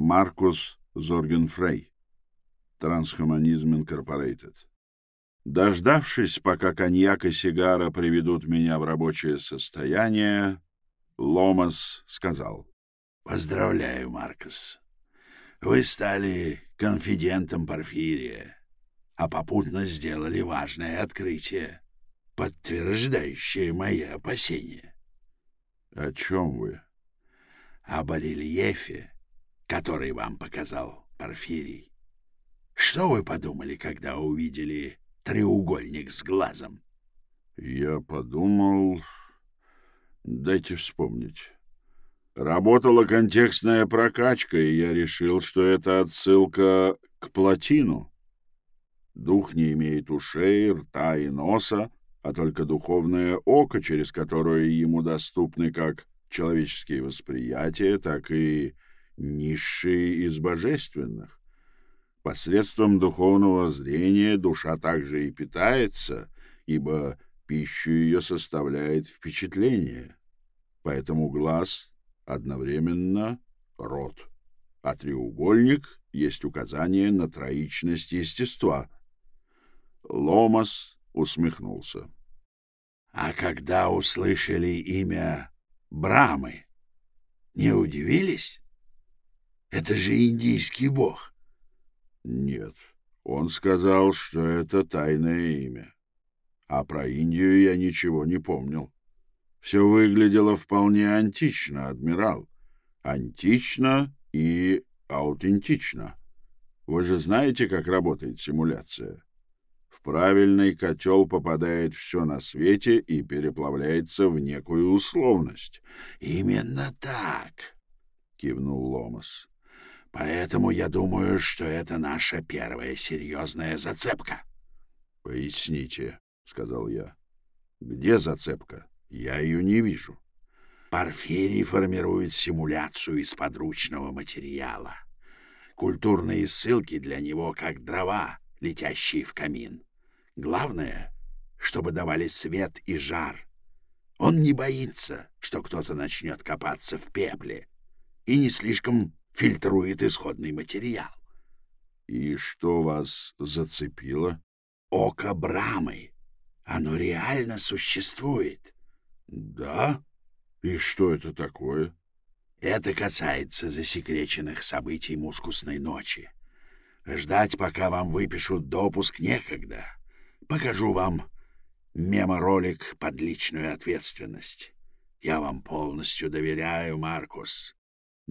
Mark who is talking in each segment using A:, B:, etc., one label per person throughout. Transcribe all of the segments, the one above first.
A: Маркус Зоргенфрей. Трансхуманизм Инкорпорейтед. Дождавшись, пока коньяк и сигара приведут меня в рабочее состояние, Ломас сказал.
B: «Поздравляю, Маркос. Вы стали конфидентом Порфирия, а попутно сделали важное открытие, подтверждающее мои опасения».
A: «О чем вы?»
B: «О барельефе, который вам показал Порфирий. Что вы подумали, когда увидели треугольник с глазом?»
A: «Я подумал...» Дайте вспомнить. Работала контекстная прокачка, и я решил, что это отсылка к плотину. Дух не имеет ушей, рта и носа, а только духовное око, через которое ему доступны как человеческие восприятия, так и низшие из божественных. Посредством духовного зрения душа также и питается, ибо пищу ее составляет впечатление. Поэтому глаз одновременно рот, а треугольник есть указание на троичность естества. Ломас усмехнулся.
B: — А когда услышали имя Брамы, не удивились? Это же индийский бог.
A: — Нет, он сказал, что это тайное имя а про Индию я ничего не помнил. Все выглядело вполне антично, адмирал. Антично и аутентично. Вы же знаете, как работает симуляция? В правильный котел попадает все на свете и переплавляется в некую условность.
B: — Именно так, — кивнул Ломас. — Поэтому я думаю, что это наша первая серьезная зацепка.
A: — Поясните сказал я. Где зацепка? Я ее не вижу.
B: Порфирий формирует симуляцию из подручного материала. Культурные ссылки для него как дрова, летящие в камин. Главное, чтобы давали свет и жар. Он не боится, что кто-то начнет копаться в пепле и не слишком фильтрует исходный материал.
A: — И что вас зацепило?
B: — Око Брамы. Оно реально существует.
A: Да? И что это такое?
B: Это касается засекреченных событий мускусной ночи. Ждать, пока вам выпишут допуск, некогда. Покажу вам меморолик под личную ответственность. Я вам полностью доверяю, Маркус.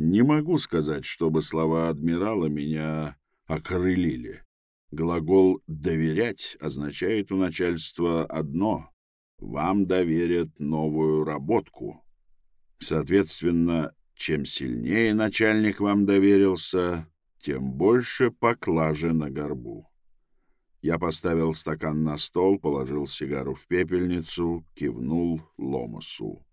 A: Не могу сказать, чтобы слова адмирала меня окрылили. Глагол «доверять» означает у начальства одно — вам доверят новую работку. Соответственно, чем сильнее начальник вам доверился, тем больше поклажи на горбу. Я поставил стакан на стол, положил сигару в пепельницу, кивнул Ломасу.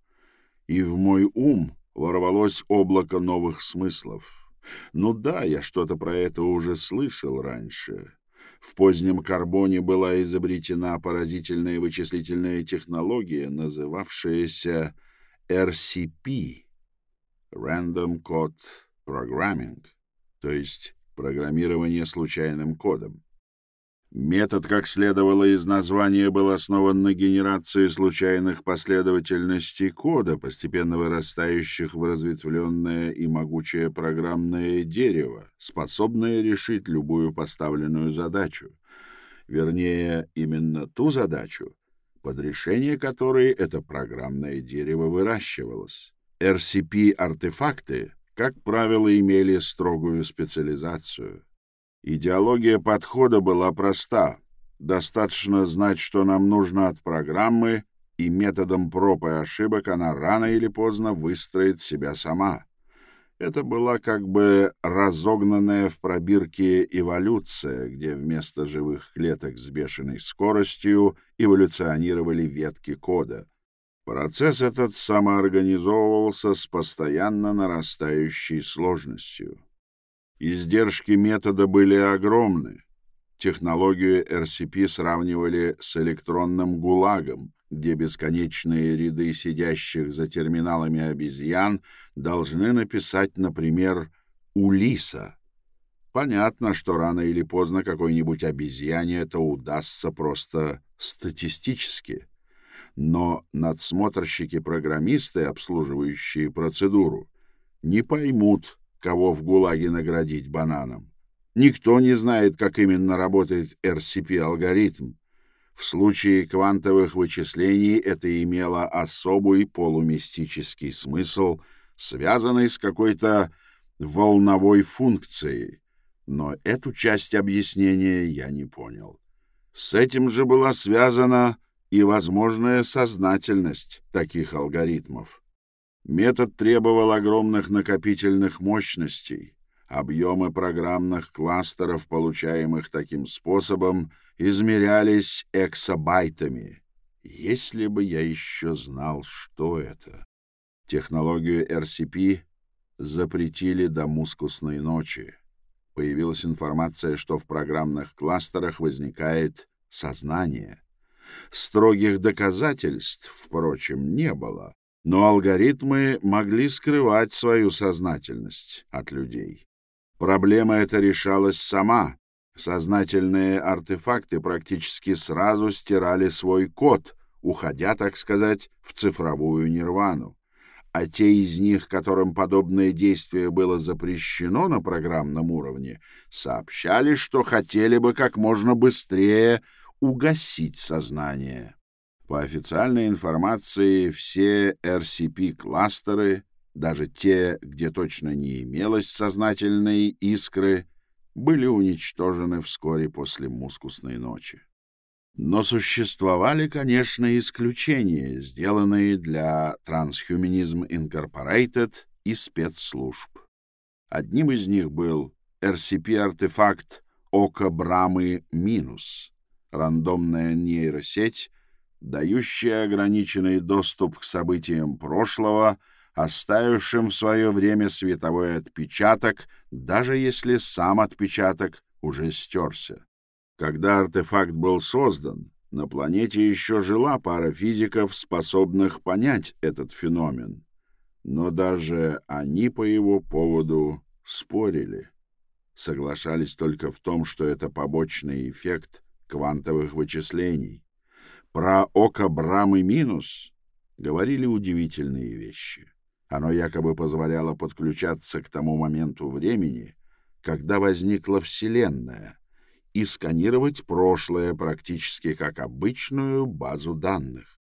A: И в мой ум ворвалось облако новых смыслов. Ну да, я что-то про это уже слышал раньше. В позднем карбоне была изобретена поразительная вычислительная технология, называвшаяся RCP — Random Code Programming, то есть программирование случайным кодом. Метод, как следовало из названия, был основан на генерации случайных последовательностей кода, постепенно вырастающих в разветвленное и могучее программное дерево, способное решить любую поставленную задачу. Вернее, именно ту задачу, под решение которой это программное дерево выращивалось. RCP-артефакты, как правило, имели строгую специализацию — Идеология подхода была проста. Достаточно знать, что нам нужно от программы, и методом проб и ошибок она рано или поздно выстроит себя сама. Это была как бы разогнанная в пробирке эволюция, где вместо живых клеток с бешеной скоростью эволюционировали ветки кода. Процесс этот самоорганизовывался с постоянно нарастающей сложностью. Издержки метода были огромны. Технологию RCP сравнивали с электронным ГУЛАГом, где бесконечные ряды сидящих за терминалами обезьян должны написать, например, Улиса. Понятно, что рано или поздно какой-нибудь обезьяне это удастся просто статистически. Но надсмотрщики-программисты, обслуживающие процедуру, не поймут, кого в ГУЛАГе наградить бананом. Никто не знает, как именно работает RCP-алгоритм. В случае квантовых вычислений это имело особый полумистический смысл, связанный с какой-то волновой функцией. Но эту часть объяснения я не понял. С этим же была связана и возможная сознательность таких алгоритмов. Метод требовал огромных накопительных мощностей. Объемы программных кластеров, получаемых таким способом, измерялись эксабайтами. Если бы я еще знал, что это. Технологию RCP запретили до мускусной ночи. Появилась информация, что в программных кластерах возникает сознание. Строгих доказательств, впрочем, не было, но алгоритмы могли скрывать свою сознательность от людей. Проблема эта решалась сама. Сознательные артефакты практически сразу стирали свой код, уходя, так сказать, в цифровую нирвану а те из них, которым подобное действие было запрещено на программном уровне, сообщали, что хотели бы как можно быстрее угасить сознание. По официальной информации, все RCP-кластеры, даже те, где точно не имелось сознательной искры, были уничтожены вскоре после мускусной ночи. Но существовали, конечно, исключения, сделанные для Transhumanism Incorporated и спецслужб. Одним из них был RCP-артефакт Ока Брамы Минус, рандомная нейросеть, дающая ограниченный доступ к событиям прошлого, оставившим в свое время световой отпечаток, даже если сам отпечаток уже стерся. Когда артефакт был создан, на планете еще жила пара физиков, способных понять этот феномен. Но даже они по его поводу спорили. Соглашались только в том, что это побочный эффект квантовых вычислений. Про око Брамы минус говорили удивительные вещи. Оно якобы позволяло подключаться к тому моменту времени, когда возникла Вселенная — и сканировать прошлое практически как обычную базу данных.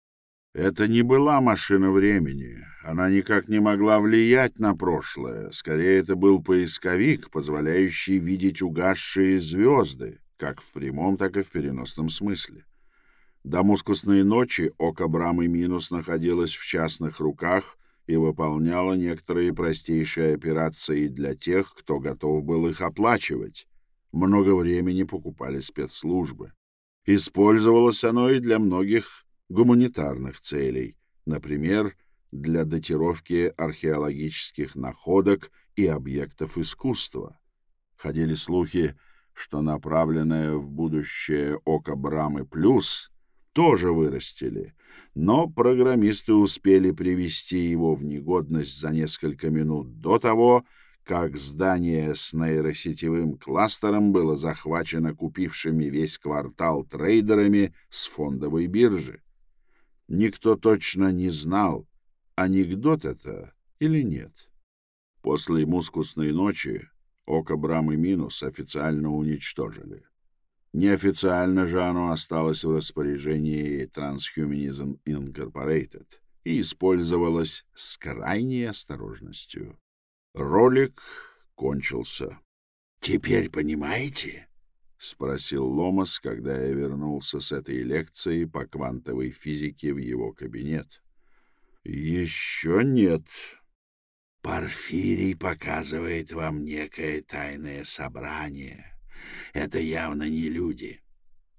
A: Это не была машина времени, она никак не могла влиять на прошлое, скорее это был поисковик, позволяющий видеть угасшие звезды, как в прямом, так и в переносном смысле. До мускусной ночи око Брамы Минус находилось в частных руках и выполняло некоторые простейшие операции для тех, кто готов был их оплачивать, много времени покупали спецслужбы. Использовалось оно и для многих гуманитарных целей, например, для датировки археологических находок и объектов искусства. Ходили слухи, что направленное в будущее око Брамы Плюс тоже вырастили, но программисты успели привести его в негодность за несколько минут до того, как здание с нейросетевым кластером было захвачено купившими весь квартал трейдерами с фондовой биржи. Никто точно не знал, анекдот это или нет. После мускусной ночи Око Брамы Минус официально уничтожили. Неофициально же оно осталось в распоряжении Transhumanism Incorporated и использовалось с крайней осторожностью. Ролик кончился.
B: «Теперь понимаете?»
A: — спросил Ломас, когда я вернулся с этой лекции по квантовой физике в его кабинет. «Еще нет».
B: «Порфирий показывает вам некое тайное собрание. Это явно не люди.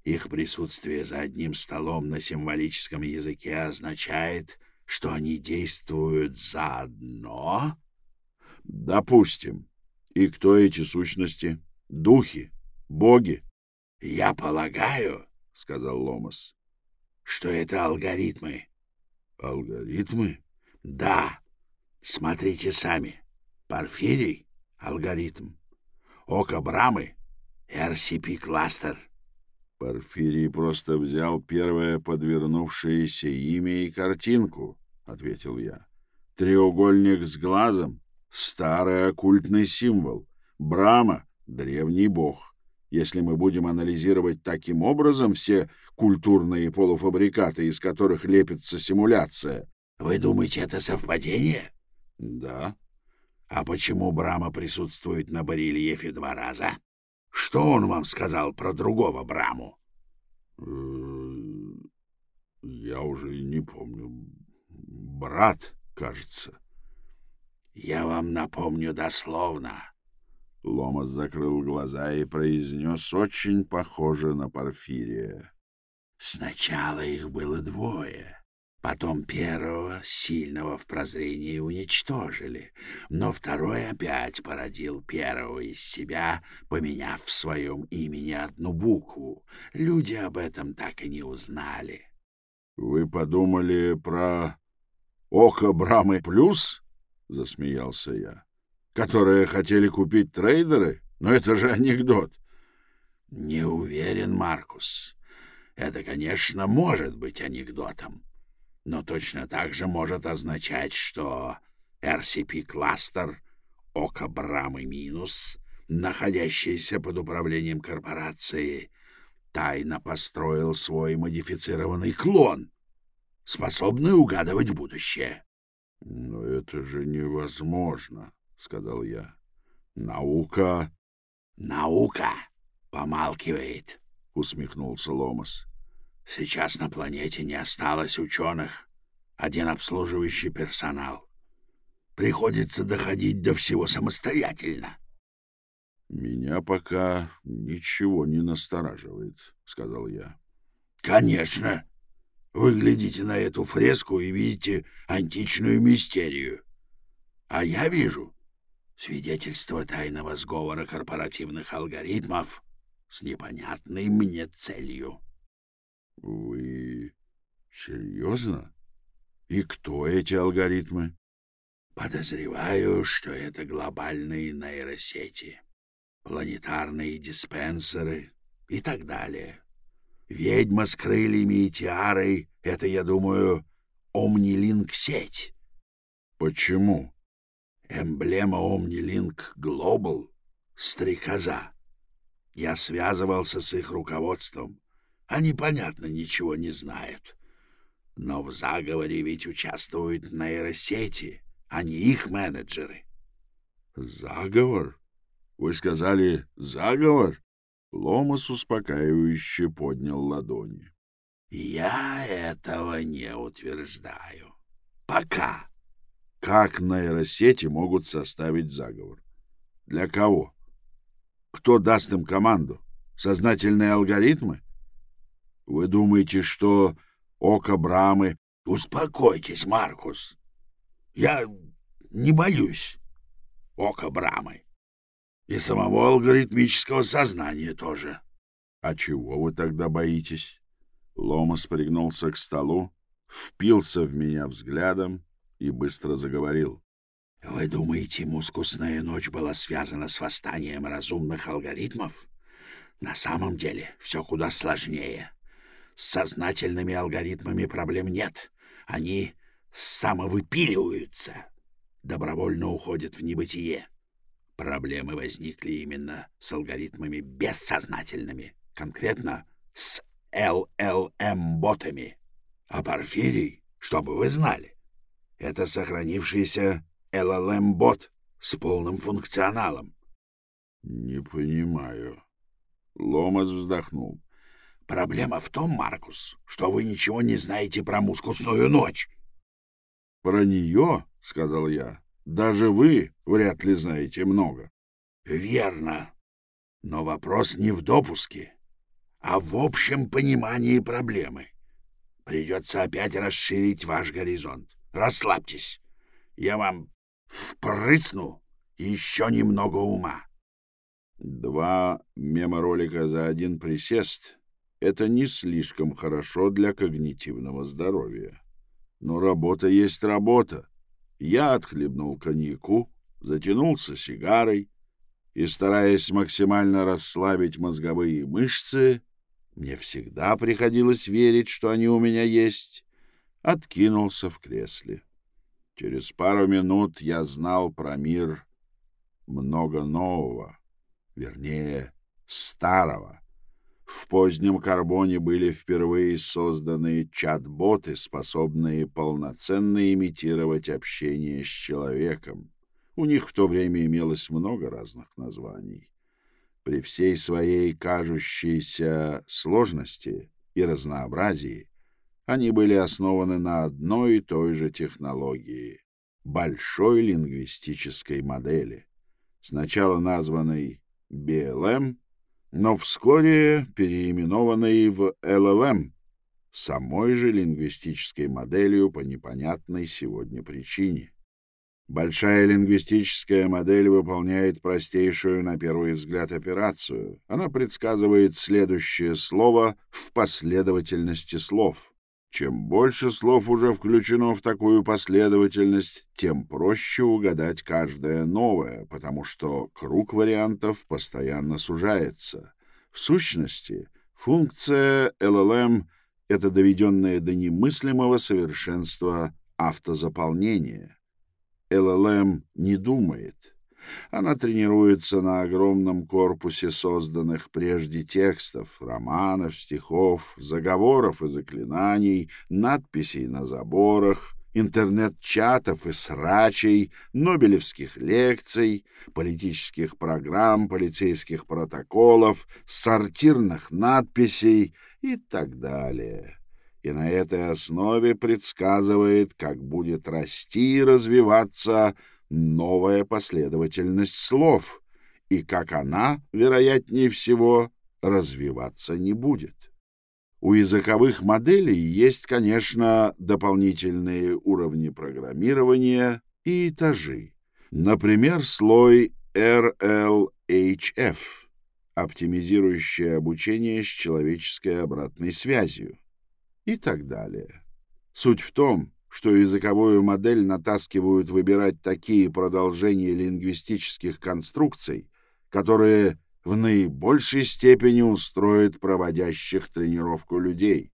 B: Их присутствие за одним столом на символическом языке означает, что они действуют заодно...»
A: Допустим. И кто эти сущности? Духи? Боги?
B: — Я полагаю, — сказал Ломас, — что это алгоритмы.
A: — Алгоритмы?
B: — Да. Смотрите сами. Порфирий алгоритм. Око Брамы — RCP-кластер.
A: Порфирий просто взял первое подвернувшееся имя и картинку, — ответил я. Треугольник с глазом — старый оккультный символ. Брама — древний бог. Если мы будем анализировать таким образом все культурные полуфабрикаты, из которых лепится симуляция...
B: — Вы думаете, это совпадение?
A: — Да.
B: — А почему Брама присутствует на барельефе два раза? Что он вам сказал про другого Браму?
A: Э, — Я уже не помню. Брат, кажется.
B: — Я вам напомню дословно.
A: Ломас закрыл глаза и произнес очень похоже на Порфирия.
B: Сначала их было двое. Потом первого, сильного в прозрении, уничтожили, но второй опять породил первого из себя, поменяв в своем имени одну букву. Люди об этом так и не узнали.
A: — Вы подумали про Око Брамы Плюс? — засмеялся я. — Которые хотели купить трейдеры? Но это же анекдот.
B: — Не уверен, Маркус. Это, конечно, может быть анекдотом но точно так же может означать, что RCP-кластер Ока Брамы Минус, находящийся под управлением корпорации, тайно построил свой модифицированный клон, способный угадывать будущее.
A: — Но это же невозможно, — сказал я. — Наука...
B: — Наука помалкивает, —
A: усмехнулся Ломас.
B: Сейчас на планете не осталось ученых, один обслуживающий персонал. Приходится доходить до всего самостоятельно.
A: — Меня пока ничего не настораживает, — сказал я.
B: — Конечно. Вы глядите на эту фреску и видите античную мистерию. А я вижу свидетельство тайного сговора корпоративных алгоритмов с непонятной мне целью.
A: — Вы серьезно? И кто эти алгоритмы?
B: — Подозреваю, что это глобальные нейросети, планетарные диспенсеры и так далее. Ведьма с крыльями и тиарой — это, я думаю, Омнилинк-сеть.
A: — Почему?
B: Эмблема Омнилинк Глобал — стрекоза. Я связывался с их руководством. Они, понятно, ничего не знают. Но в заговоре ведь участвуют нейросети, а не их менеджеры.
A: Заговор? Вы сказали «заговор»? Ломас успокаивающе поднял ладони.
B: Я этого не утверждаю. Пока.
A: Как нейросети могут составить заговор? Для кого? Кто даст им команду? Сознательные алгоритмы? Вы думаете, что око Брамы...
B: Успокойтесь, Маркус. Я не боюсь ока Брамы. И самого алгоритмического сознания тоже.
A: А чего вы тогда боитесь? Ломас пригнулся к столу, впился в меня взглядом и быстро заговорил.
B: Вы думаете, мускусная ночь была связана с восстанием разумных алгоритмов? На самом деле все куда сложнее. С сознательными алгоритмами проблем нет. Они самовыпиливаются, добровольно уходят в небытие. Проблемы возникли именно с алгоритмами бессознательными, конкретно с LLM-ботами. А Порфирий, чтобы вы знали, это сохранившийся LLM-бот с полным функционалом.
A: — Не понимаю. Ломас вздохнул.
B: Проблема в том, Маркус, что вы ничего не знаете про мускусную ночь.
A: — Про нее, — сказал я, — даже вы вряд ли знаете много.
B: — Верно. Но вопрос не в допуске, а в общем понимании проблемы. Придется опять расширить ваш горизонт. Расслабьтесь. Я вам впрысну еще немного ума.
A: Два меморолика за один присест это не слишком хорошо для когнитивного здоровья. Но работа есть работа. Я отхлебнул коньяку, затянулся сигарой и, стараясь максимально расслабить мозговые мышцы, мне всегда приходилось верить, что они у меня есть, откинулся в кресле. Через пару минут я знал про мир много нового, вернее, старого. В позднем карбоне были впервые созданы чат-боты, способные полноценно имитировать общение с человеком. У них в то время имелось много разных названий. При всей своей кажущейся сложности и разнообразии они были основаны на одной и той же технологии — большой лингвистической модели, сначала названной BLM, но вскоре переименованной в LLM, самой же лингвистической моделью по непонятной сегодня причине. Большая лингвистическая модель выполняет простейшую на первый взгляд операцию. Она предсказывает следующее слово в последовательности слов. Чем больше слов уже включено в такую последовательность, тем проще угадать каждое новое, потому что круг вариантов постоянно сужается. В сущности, функция LLM — это доведенное до немыслимого совершенства автозаполнение. LLM не думает. Она тренируется на огромном корпусе созданных прежде текстов, романов, стихов, заговоров и заклинаний, надписей на заборах, интернет-чатов и срачей, нобелевских лекций, политических программ, полицейских протоколов, сортирных надписей и так далее. И на этой основе предсказывает, как будет расти и развиваться новая последовательность слов, и как она, вероятнее всего, развиваться не будет. У языковых моделей есть, конечно, дополнительные уровни программирования и этажи. Например, слой RLHF, оптимизирующий обучение с человеческой обратной связью и так далее. Суть в том, что языковую модель натаскивают выбирать такие продолжения лингвистических конструкций, которые в наибольшей степени устроят проводящих тренировку людей.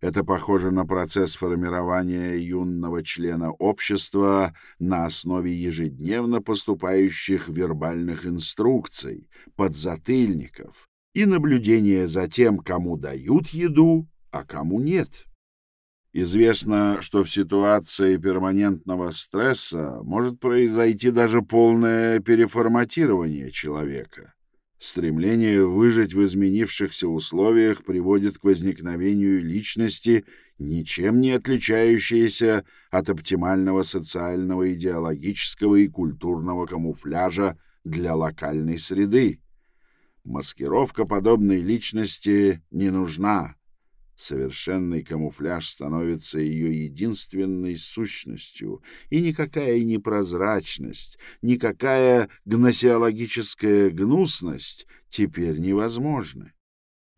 A: Это похоже на процесс формирования юного члена общества на основе ежедневно поступающих вербальных инструкций, подзатыльников и наблюдения за тем, кому дают еду, а кому нет. Известно, что в ситуации перманентного стресса может произойти даже полное переформатирование человека. Стремление выжить в изменившихся условиях приводит к возникновению личности, ничем не отличающейся от оптимального социального, идеологического и культурного камуфляжа для локальной среды. Маскировка подобной личности не нужна, Совершенный камуфляж становится ее единственной сущностью, и никакая непрозрачность, никакая гносеологическая гнусность теперь невозможны.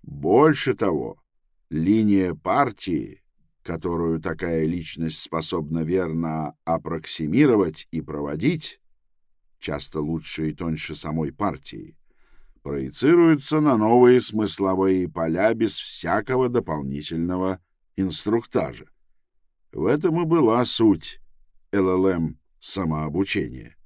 A: Больше того, линия партии, которую такая личность способна верно аппроксимировать и проводить, часто лучше и тоньше самой партии, проецируется на новые смысловые поля без всякого дополнительного инструктажа. В этом и была суть ЛЛМ самообучения.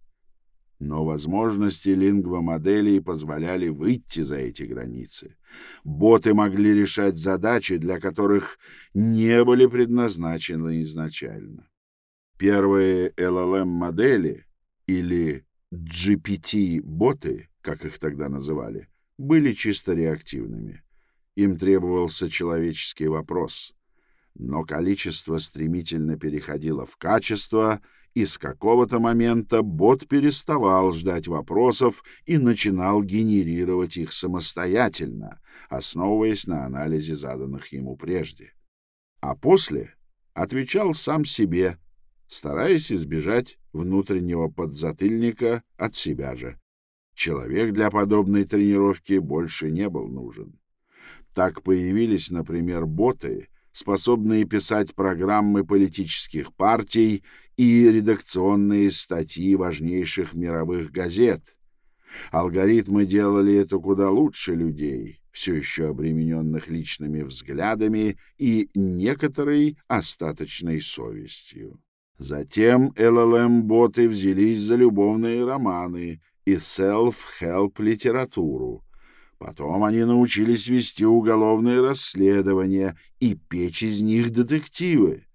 A: Но возможности лингвомоделей позволяли выйти за эти границы. Боты могли решать задачи, для которых не были предназначены изначально. Первые LLM-модели или GPT-боты — как их тогда называли, были чисто реактивными. Им требовался человеческий вопрос. Но количество стремительно переходило в качество, и с какого-то момента бот переставал ждать вопросов и начинал генерировать их самостоятельно, основываясь на анализе заданных ему прежде. А после отвечал сам себе, стараясь избежать внутреннего подзатыльника от себя же. Человек для подобной тренировки больше не был нужен. Так появились, например, боты, способные писать программы политических партий и редакционные статьи важнейших мировых газет. Алгоритмы делали это куда лучше людей, все еще обремененных личными взглядами и некоторой остаточной совестью. Затем LLM-боты взялись за любовные романы и self-help литературу. Потом они научились вести уголовные расследования и печь из них детективы.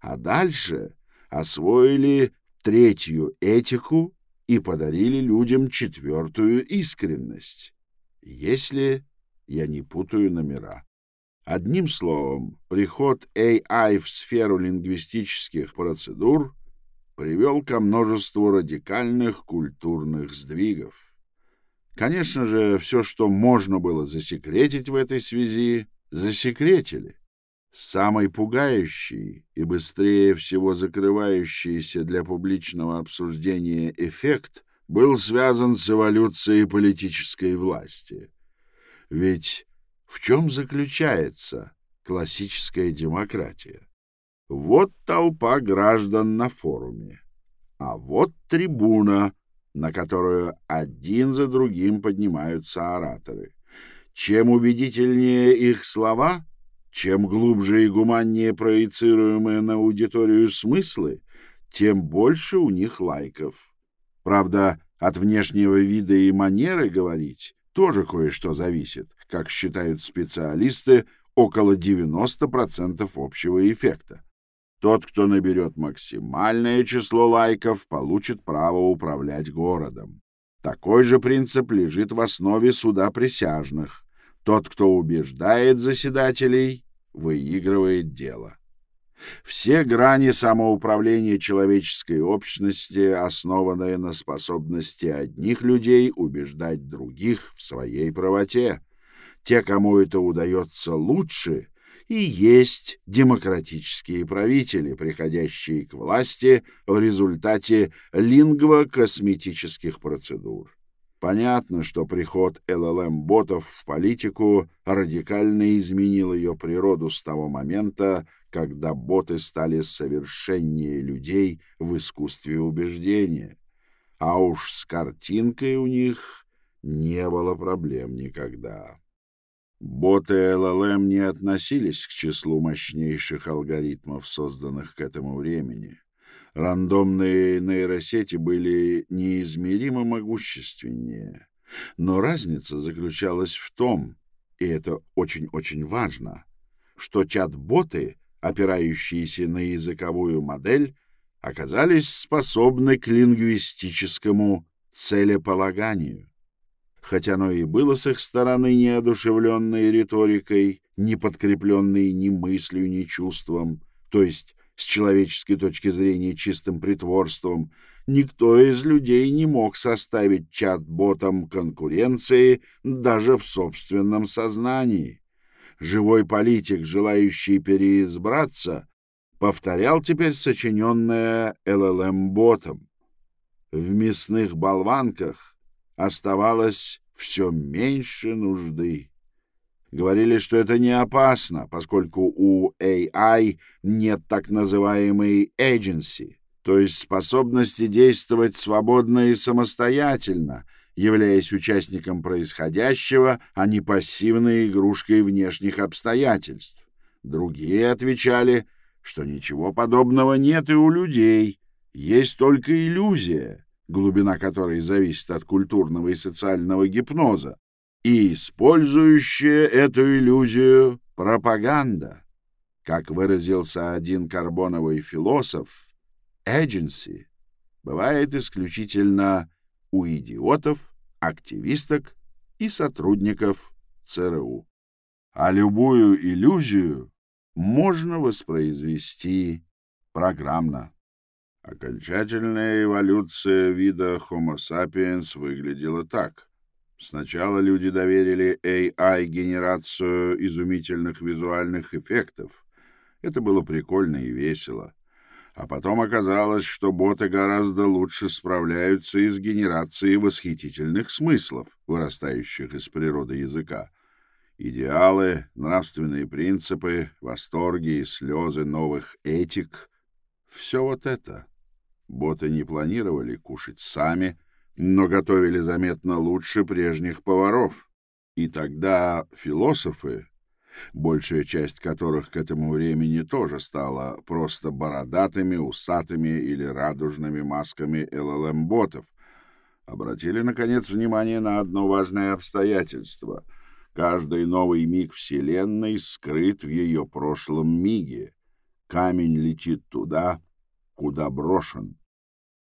A: А дальше освоили третью этику и подарили людям четвертую искренность. Если я не путаю номера. Одним словом, приход AI в сферу лингвистических процедур привел ко множеству радикальных культурных сдвигов. Конечно же, все, что можно было засекретить в этой связи, засекретили. Самый пугающий и быстрее всего закрывающийся для публичного обсуждения эффект был связан с эволюцией политической власти — ведь в чем заключается классическая демократия? Вот толпа граждан на форуме, а вот трибуна, на которую один за другим поднимаются ораторы. Чем убедительнее их слова, чем глубже и гуманнее проецируемые на аудиторию смыслы, тем больше у них лайков. Правда, от внешнего вида и манеры говорить тоже кое-что зависит, как считают специалисты, около 90% общего эффекта. Тот, кто наберет максимальное число лайков, получит право управлять городом. Такой же принцип лежит в основе суда присяжных. Тот, кто убеждает заседателей, выигрывает дело. Все грани самоуправления человеческой общности, основанные на способности одних людей убеждать других в своей правоте. Те, кому это удается лучше, и есть демократические правители, приходящие к власти в результате лингво-косметических процедур. Понятно, что приход ЛЛМ-ботов в политику радикально изменил ее природу с того момента, когда боты стали совершеннее людей в искусстве убеждения. А уж с картинкой у них не было проблем никогда. Боты LLM не относились к числу мощнейших алгоритмов, созданных к этому времени. Рандомные нейросети были неизмеримо могущественнее. Но разница заключалась в том, и это очень-очень важно, что чат-боты опирающиеся на языковую модель, оказались способны к лингвистическому целеполаганию. Хотя оно и было с их стороны неодушевленной риторикой, не подкрепленной ни мыслью, ни чувством, то есть с человеческой точки зрения чистым притворством, никто из людей не мог составить чат-ботам конкуренции даже в собственном сознании живой политик, желающий переизбраться, повторял теперь сочиненное ЛЛМ-ботом. В мясных болванках оставалось все меньше нужды. Говорили, что это не опасно, поскольку у AI нет так называемой agency, то есть способности действовать свободно и самостоятельно — являясь участником происходящего, а не пассивной игрушкой внешних обстоятельств. Другие отвечали, что ничего подобного нет и у людей, есть только иллюзия, глубина которой зависит от культурного и социального гипноза, и использующая эту иллюзию пропаганда. Как выразился один карбоновый философ, agency бывает исключительно у идиотов, активисток и сотрудников ЦРУ. А любую иллюзию можно воспроизвести программно. Окончательная эволюция вида Homo sapiens выглядела так. Сначала люди доверили AI генерацию изумительных визуальных эффектов. Это было прикольно и весело. А потом оказалось, что боты гораздо лучше справляются и с генерацией восхитительных смыслов, вырастающих из природы языка. Идеалы, нравственные принципы, восторги и слезы новых этик — все вот это. Боты не планировали кушать сами, но готовили заметно лучше прежних поваров. И тогда философы, большая часть которых к этому времени тоже стала просто бородатыми, усатыми или радужными масками ЛЛМ-ботов, обратили, наконец, внимание на одно важное обстоятельство — Каждый новый миг Вселенной скрыт в ее прошлом миге. Камень летит туда, куда брошен.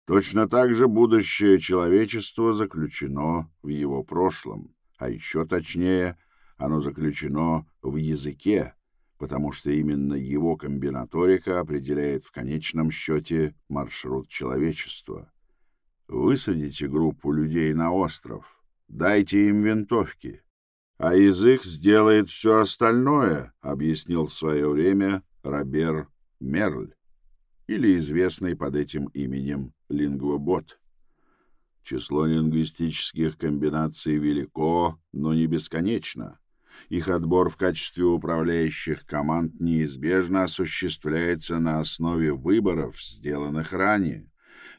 A: Точно так же будущее человечества заключено в его прошлом, а еще точнее, оно заключено в языке, потому что именно его комбинаторика определяет в конечном счете маршрут человечества. Высадите группу людей на остров, дайте им винтовки, а язык сделает все остальное, объяснил в свое время Робер Мерль, или известный под этим именем лингвобот. Число лингвистических комбинаций велико, но не бесконечно. Их отбор в качестве управляющих команд неизбежно осуществляется на основе выборов, сделанных ранее.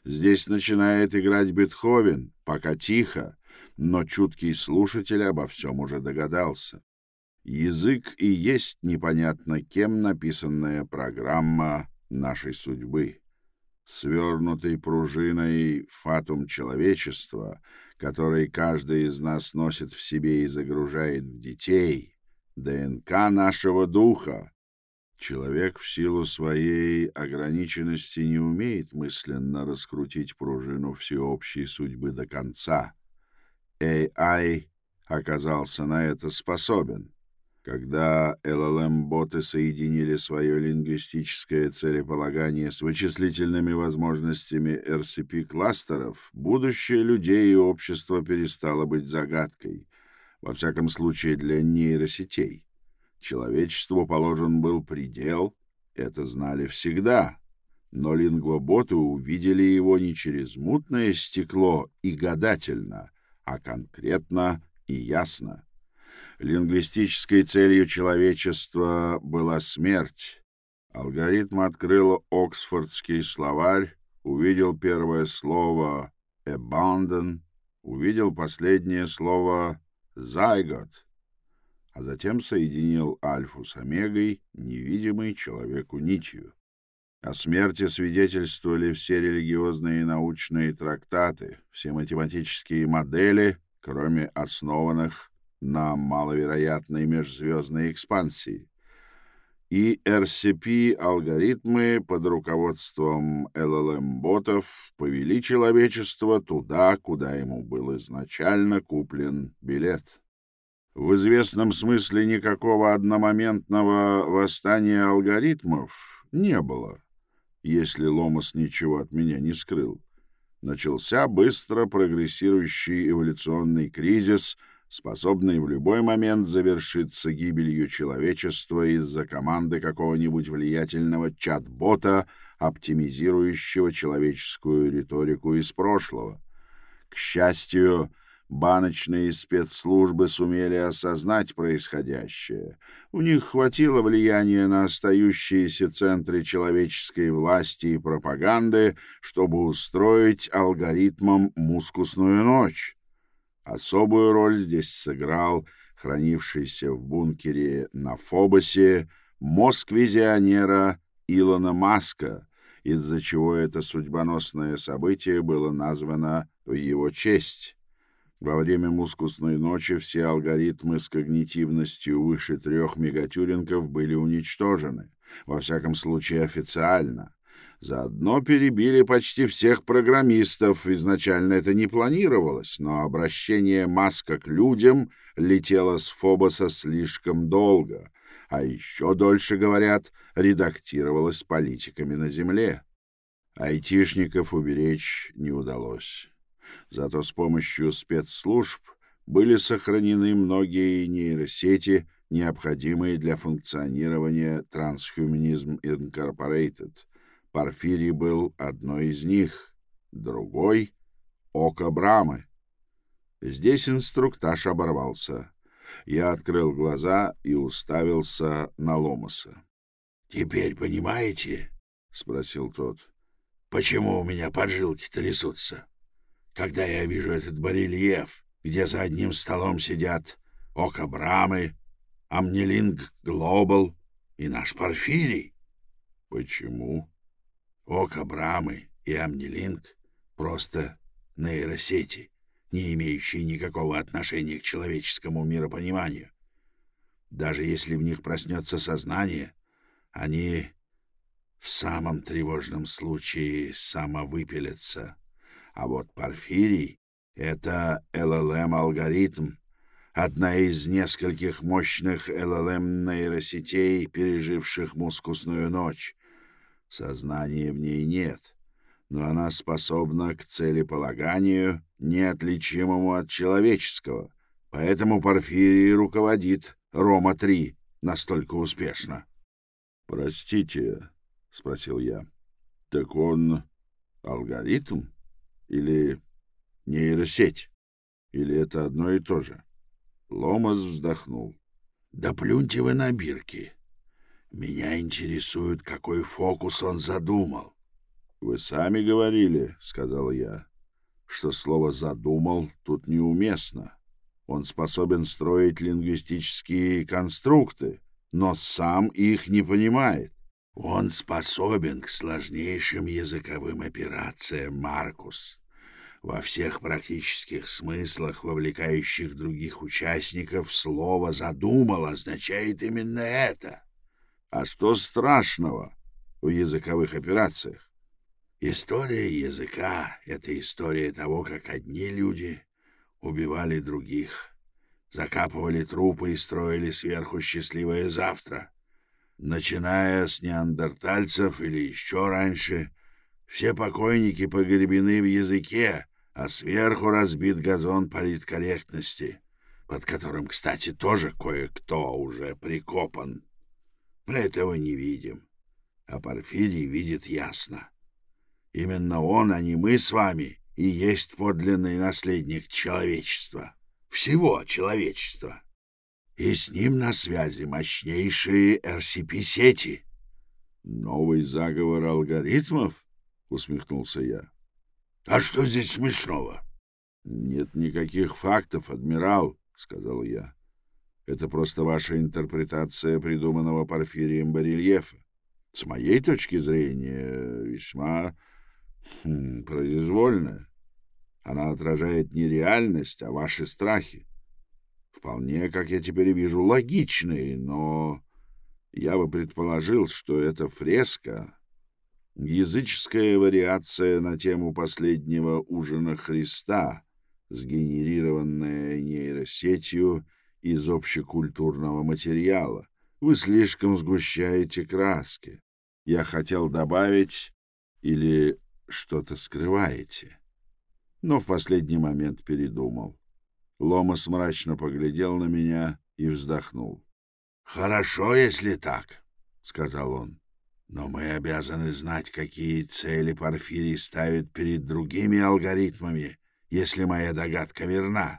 A: Здесь начинает играть Бетховен, пока тихо, но чуткий слушатель обо всем уже догадался. Язык и есть непонятно кем написанная программа нашей судьбы. Свернутой пружиной фатум человечества, который каждый из нас носит в себе и загружает в детей, ДНК нашего духа. Человек в силу своей ограниченности не умеет мысленно раскрутить пружину всеобщей судьбы до конца — AI оказался на это способен. Когда LLM-боты соединили свое лингвистическое целеполагание с вычислительными возможностями RCP-кластеров, будущее людей и общества перестало быть загадкой, во всяком случае для нейросетей. Человечеству положен был предел, это знали всегда, но лингвоботы увидели его не через мутное стекло и гадательно, а конкретно и ясно. Лингвистической целью человечества была смерть. Алгоритм открыл Оксфордский словарь, увидел первое слово «abandon», увидел последнее слово «zygote», а затем соединил альфу с омегой, невидимой человеку нитью. О смерти свидетельствовали все религиозные и научные трактаты, все математические модели, кроме основанных на маловероятной межзвездной экспансии. И RCP-алгоритмы под руководством LLM-ботов повели человечество туда, куда ему был изначально куплен билет. В известном смысле никакого одномоментного восстания алгоритмов не было если Ломас ничего от меня не скрыл. Начался быстро прогрессирующий эволюционный кризис, способный в любой момент завершиться гибелью человечества из-за команды какого-нибудь влиятельного чат-бота, оптимизирующего человеческую риторику из прошлого. К счастью, Баночные спецслужбы сумели осознать происходящее. У них хватило влияния на остающиеся центры человеческой власти и пропаганды, чтобы устроить алгоритмом мускусную ночь. Особую роль здесь сыграл хранившийся в бункере на Фобосе мозг визионера Илона Маска, из-за чего это судьбоносное событие было названо в его честь. Во время мускусной ночи все алгоритмы с когнитивностью выше трех мегатюрингов были уничтожены, во всяком случае официально. Заодно перебили почти всех программистов. Изначально это не планировалось, но обращение Маска к людям летело с Фобоса слишком долго, а еще дольше, говорят, редактировалось политиками на Земле. Айтишников уберечь не удалось. Зато с помощью спецслужб были сохранены многие нейросети, необходимые для функционирования Transhumanism Incorporated. Порфирий был одной из них, другой — Око Брамы. Здесь инструктаж оборвался. Я открыл глаза и уставился на Ломаса.
B: «Теперь понимаете?» — спросил тот. «Почему у меня поджилки трясутся? Когда я вижу этот барельеф, где за одним столом сидят Ока Брамы, Амнилинг Глобал и наш Порфирий».
A: «Почему?»
B: Ока Брамы и Амнилинг просто нейросети, не имеющие никакого отношения к человеческому миропониманию. Даже если в них проснется сознание, они в самом тревожном случае самовыпилятся. А вот Порфирий — это ЛЛМ-алгоритм, одна из нескольких мощных ЛЛМ-нейросетей, переживших мускусную ночь. Сознания в ней нет, но она способна к целеполаганию, неотличимому от человеческого. Поэтому Порфирий руководит Рома-3 настолько успешно.
A: «Простите», — спросил я, — «так он алгоритм или нейросеть? Или это одно и то же?» Ломас вздохнул.
B: «Да плюньте вы на бирки. Меня интересует, какой фокус он задумал».
A: «Вы сами говорили», — сказал я, — «что слово «задумал» тут неуместно. Он способен строить лингвистические конструкты, но сам их не понимает.
B: Он способен к сложнейшим языковым операциям, Маркус. Во всех практических смыслах, вовлекающих других участников, слово «задумал» означает именно это.
A: А что страшного в языковых операциях?
B: История языка — это история того, как одни люди убивали других — закапывали трупы и строили сверху счастливое завтра. Начиная с неандертальцев или еще раньше, все покойники погребены в языке, а сверху разбит газон политкорректности, под которым, кстати, тоже кое-кто уже прикопан. Мы этого не видим, а Порфирий видит ясно. Именно он, а не мы с вами, и есть подлинный наследник человечества всего человечества. И с ним на связи мощнейшие RCP-сети.
A: «Новый заговор алгоритмов?» — усмехнулся я.
B: «А что здесь смешного?»
A: «Нет никаких фактов, адмирал», — сказал я. «Это просто ваша интерпретация придуманного Порфирием барельефа. С моей точки зрения, весьма хм, произвольная. Она отражает не реальность, а ваши страхи. Вполне, как я теперь вижу, логичные, но я бы предположил, что эта фреска — языческая вариация на тему последнего ужина Христа, сгенерированная нейросетью из общекультурного материала. Вы слишком сгущаете краски. Я хотел добавить или что-то скрываете но в последний момент передумал. Ломас мрачно поглядел на меня и вздохнул.
B: «Хорошо, если так», — сказал он. «Но мы обязаны знать, какие цели Порфирий ставит перед другими алгоритмами, если моя догадка верна.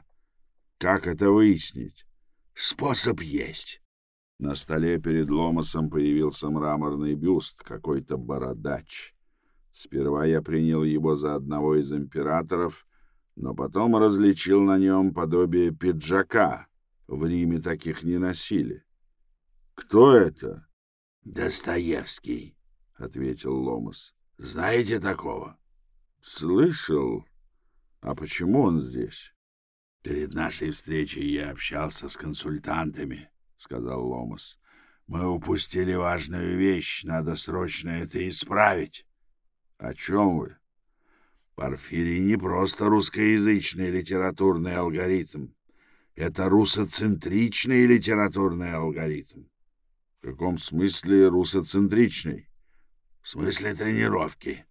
A: Как это выяснить?
B: Способ есть».
A: На столе перед Ломасом появился мраморный бюст, какой-то бородач. Сперва я принял его за одного из императоров, но потом различил на нем подобие пиджака. В Риме таких не носили. «Кто это?»
B: «Достоевский», — ответил Ломас. «Знаете такого?»
A: «Слышал. А почему он здесь?»
B: «Перед нашей встречей я общался с консультантами», — сказал Ломас. «Мы упустили важную вещь. Надо срочно это исправить».
A: О чем вы?
B: Порфирий не просто русскоязычный литературный алгоритм. Это русоцентричный литературный алгоритм.
A: В каком смысле русоцентричный?
B: В смысле тренировки.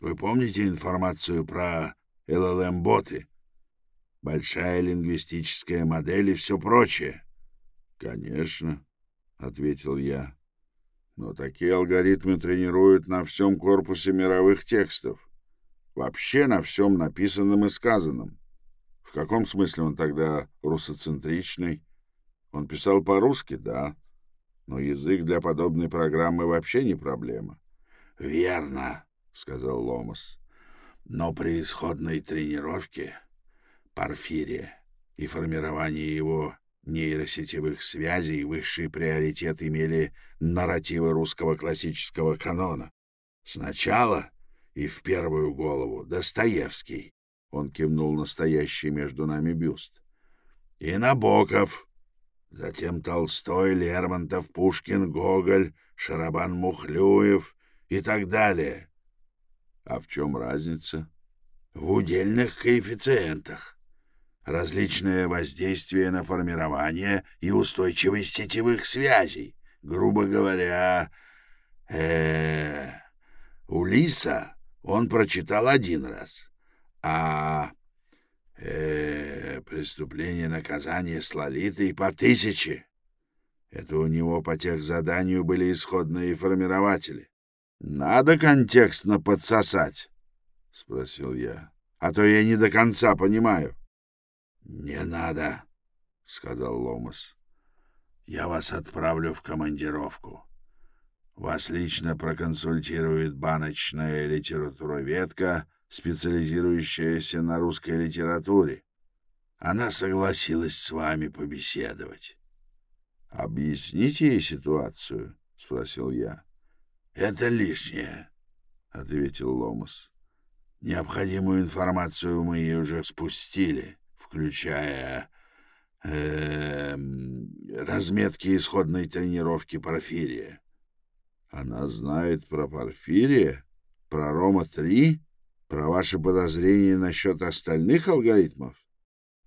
B: Вы помните информацию про ЛЛМ-боты? Большая лингвистическая модель и все прочее?
A: Конечно, — ответил я. Но такие алгоритмы тренируют на всем корпусе мировых текстов. Вообще на всем написанном и сказанном. В каком смысле он тогда русоцентричный? Он писал по-русски, да, но язык для подобной программы вообще не проблема.
B: — Верно, — сказал Ломас. — Но при исходной тренировке Порфирия и формировании его нейросетевых связей высший приоритет имели нарративы русского классического канона. Сначала и в первую голову Достоевский, он кивнул настоящий между нами бюст, и Набоков, затем Толстой, Лермонтов, Пушкин, Гоголь, Шарабан-Мухлюев и так далее.
A: А в чем разница?
B: В удельных коэффициентах различное воздействие на формирование и устойчивость сетевых связей. Грубо говоря, э, -э Улиса он прочитал один раз, а э, преступление наказание с Лолитой по тысяче. Это у него по тех заданию были исходные формирователи.
A: Надо контекстно подсосать, — спросил я, — а то я не до конца понимаю.
B: — Не надо, — сказал Ломас. — Я вас отправлю в командировку. Вас лично проконсультирует баночная литературоведка, специализирующаяся на русской литературе. Она согласилась с вами побеседовать.
A: — Объясните ей ситуацию, — спросил я.
B: — Это лишнее, — ответил Ломас. — Необходимую информацию мы ей уже спустили. — включая э, разметки исходной тренировки Порфирия.
A: Она знает про Порфирия, про Рома-3, про ваши подозрения насчет остальных алгоритмов?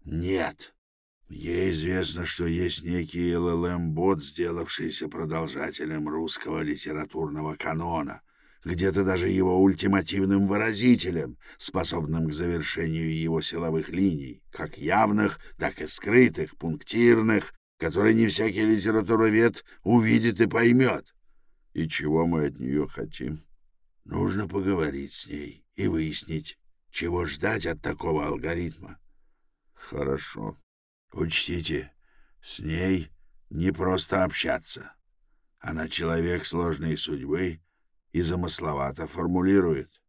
B: Нет. Ей известно, что есть некий ЛЛМ-бот, сделавшийся продолжателем русского литературного канона — где-то даже его ультимативным выразителем, способным к завершению его силовых линий, как явных, так и скрытых, пунктирных, которые не всякий литературовед увидит и поймет.
A: И чего мы от нее хотим?
B: Нужно поговорить с ней и выяснить, чего ждать от такого алгоритма.
A: Хорошо.
B: Учтите, с ней не просто общаться. Она человек сложной судьбы и замысловато формулирует.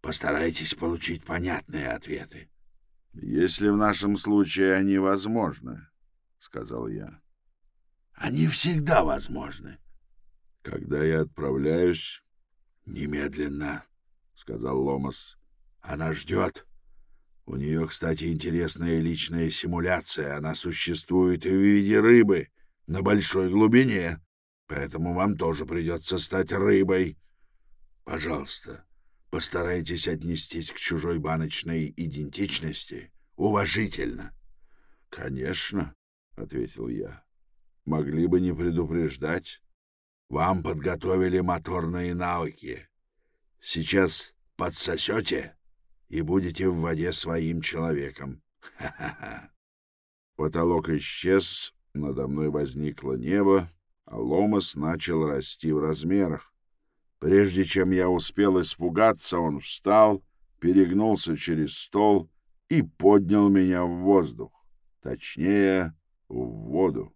B: Постарайтесь получить понятные ответы.
A: — Если в нашем случае они возможны, — сказал я.
B: — Они всегда возможны.
A: — Когда я отправляюсь...
B: — Немедленно, — сказал Ломас. — Она ждет. У нее, кстати, интересная личная симуляция. Она существует в виде рыбы на большой глубине, поэтому вам тоже придется стать рыбой. Пожалуйста, постарайтесь отнестись к чужой баночной идентичности уважительно.
A: — Конечно, — ответил я. — Могли бы не предупреждать.
B: Вам подготовили моторные навыки. Сейчас подсосете и будете в воде своим человеком. Ха-ха-ха.
A: Потолок исчез, надо мной возникло небо, а ломас начал расти в размерах. Прежде чем я успел испугаться, он встал, перегнулся через стол и поднял меня в воздух, точнее, в воду.